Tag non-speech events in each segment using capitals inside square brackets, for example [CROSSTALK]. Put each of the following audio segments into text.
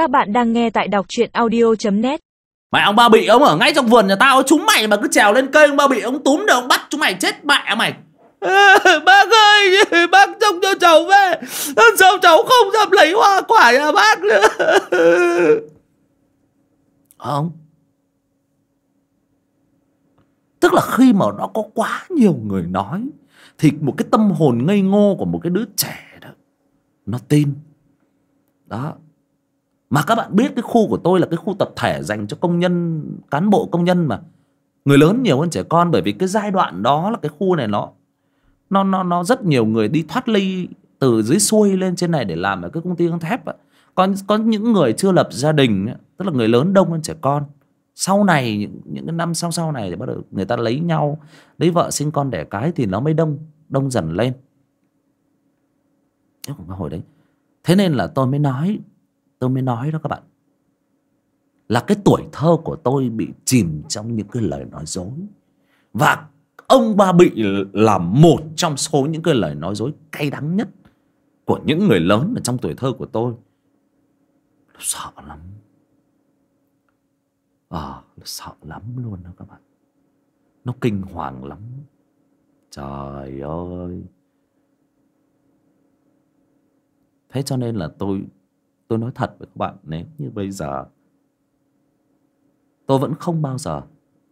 Các bạn đang nghe tại đọc truyện audio.net Mẹ ông ba bị ông ở ngay trong vườn nhà tao Chúng mày mà cứ trèo lên cây ông ba bị ông túm được ông bắt chúng mày chết mẹ mày. À, [LAUGHS] Bác ơi [LAUGHS] Bác trông cho cháu về. Sao cháu không dám lấy hoa quả nhà bác nữa? [LAUGHS] Ông Tức là khi mà nó có quá nhiều người nói Thì một cái tâm hồn ngây ngô của một cái đứa trẻ đó Nó tin. Đó mà các bạn biết cái khu của tôi là cái khu tập thể dành cho công nhân, cán bộ công nhân mà. Người lớn nhiều hơn trẻ con bởi vì cái giai đoạn đó là cái khu này nó nó nó nó rất nhiều người đi thoát ly từ dưới xuôi lên trên này để làm ở cái công ty găng thép có có những người chưa lập gia đình tức là người lớn đông hơn trẻ con. Sau này, những những cái năm sau sau này thì bắt đầu người ta lấy nhau, lấy vợ sinh con đẻ cái thì nó mới đông đông dần lên. Hồi đấy. Thế nên là tôi mới nói tôi mới nói đó các bạn. Là cái tuổi thơ của tôi bị chìm trong những cái lời nói dối. Và ông ba bị là một trong số những cái lời nói dối cay đắng nhất của những người lớn ở trong tuổi thơ của tôi. Sợ lắm. Ờ à, sợ lắm luôn đó các bạn. Nó kinh hoàng lắm. Trời ơi. Thế cho nên là tôi tôi nói thật với các bạn, nếu như bây giờ tôi vẫn không bao giờ,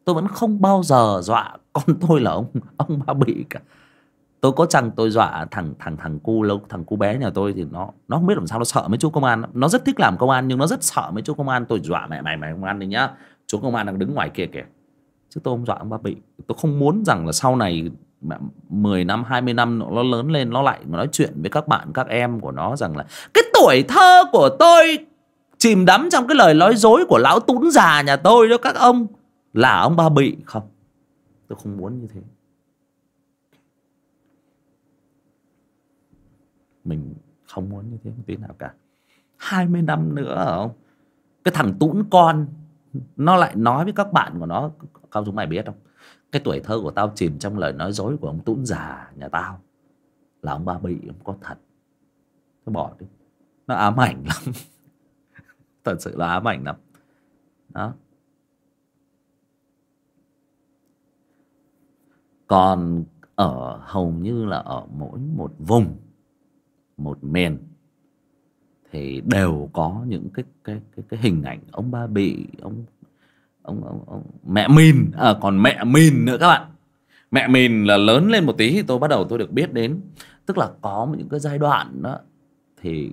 tôi vẫn không bao giờ dọa con [LAUGHS] tôi là ông ông ba bị cả. Tôi có chăng tôi dọa thằng thằng thằng cu lâu, thằng cu bé nhà tôi thì nó nó không biết làm sao, nó sợ mấy chú công an nó rất thích làm công an nhưng nó rất sợ mấy chú công an, tôi dọa mẹ, mày mày công an đi nhá. Chú công an đang đứng ngoài kia kìa. Chứ tôi không dọa ông ba bị. Tôi không muốn rằng là sau này 10 năm 20 năm nó lớn lên, nó lại nói chuyện với các bạn, các em của nó rằng là, cái tuổi thơ của tôi chìm đắm trong cái lời nói dối của lão tún già nhà tôi đó, các ông. Là ông ba bị không? Tôi không muốn như thế. Mình không muốn như thế một tí nào cả. 20 năm nữa không cái thằng tún con, nó lại nói với các bạn của nó không chúng mày biết không? Cái tuổi thơ của tao chìm trong lời nói dối của ông tún già nhà tao. Là ông ba bị ông có thật. Nó bỏ đi. Nó ám ảnh lắm. [LAUGHS] Thật sự là ám ảnh lắm. Đó. Còn ở, hầu như là ở mỗi một vùng, một miền, thì đều có những cái cái cái cái hình ảnh ông ba bị ông ông, ông, ông mẹ mìn à, còn mẹ mìn nữa các bạn. Mẹ mìn là lớn lên một tí thì tôi bắt đầu tôi được biết đến. Tức là có những cái giai đoạn đó thì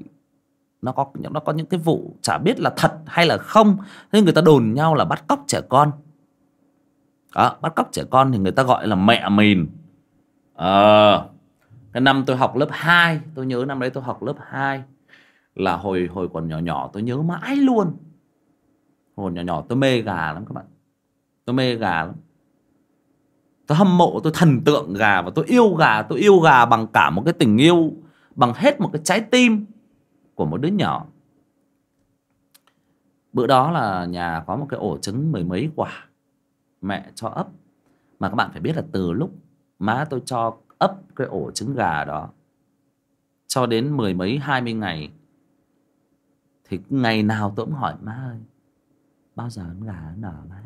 nó có nó có những cái vụ chả biết là thật hay là không. Thế người ta đồn nhau là bắt cóc trẻ con. À, bắt cóc trẻ con thì người ta gọi là mẹ mìn à, ờ, cái năm tôi học lớp 2 tôi nhớ năm đấy tôi học lớp 2 là hồi hồi còn nhỏ nhỏ tôi nhớ mãi luôn hồi nhỏ nhỏ tôi mê gà lắm các bạn. Tôi mê gà lắm. Tôi hâm mộ, tôi thần tượng gà và tôi yêu gà. Tôi yêu gà bằng cả một cái tình yêu, bằng hết một cái trái tim của một đứa nhỏ. Bữa đó là nhà có một cái ổ trứng mười mấy quả mẹ cho ấp. Mà các bạn phải biết là từ lúc má tôi cho ấp cái ổ trứng gà đó cho đến mười mấy, hai mươi ngày, thì ngày nào tôi cũng hỏi, má ơi bao giờ con gà nó nở má.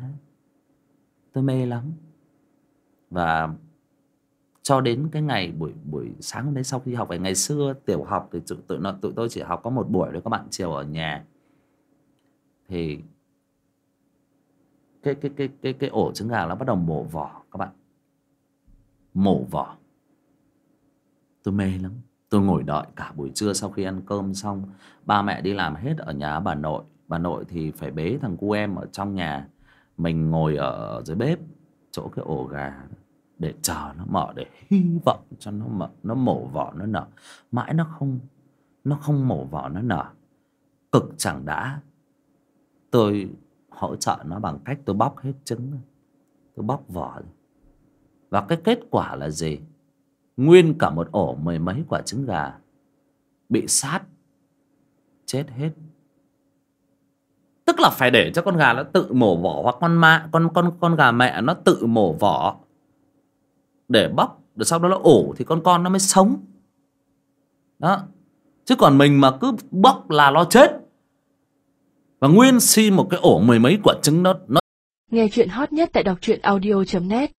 Tôi mê lắm. Và cho đến cái ngày buổi buổi sáng hôm đấy sau khi học về ngày xưa tiểu học thì tụi, tụi, nó, tụi tôi chỉ học có một buổi thôi các bạn chiều ở nhà. Thì cái cái cái cái cái ổ trứng gà nó bắt đầu mổ vỏ các bạn. Mổ vỏ. Tôi mê lắm. Tôi ngồi đợi cả buổi trưa sau khi ăn cơm xong ba mẹ đi làm hết ở nhà bà nội bà nội thì phải bế thằng cu em ở trong nhà. Mình ngồi ở dưới bếp, chỗ cái ổ gà, để chờ nó mở, để hy vọng cho nó mở, nó mổ vỏ, nó nở. Mãi nó không nó không mổ vỏ, nó nở. Cực chẳng đã. Tôi hỗ trợ nó bằng cách tôi bóc hết trứng tôi bóc vỏ và cái kết quả là gì? Nguyên cả một ổ mười mấy quả trứng gà bị sát, chết hết tức là phải để cho con gà nó tự mổ vỏ hoặc con mạ con con con gà mẹ nó tự mổ vỏ. Để bóc rồi sau đó nó ổ thì con con nó mới sống. Đó. Chứ còn mình mà cứ bóc là nó chết. Và nguyên si một cái ổ mười mấy quả trứng nó nó Nghe chuyện hot nhất tại đọc truyện audio.net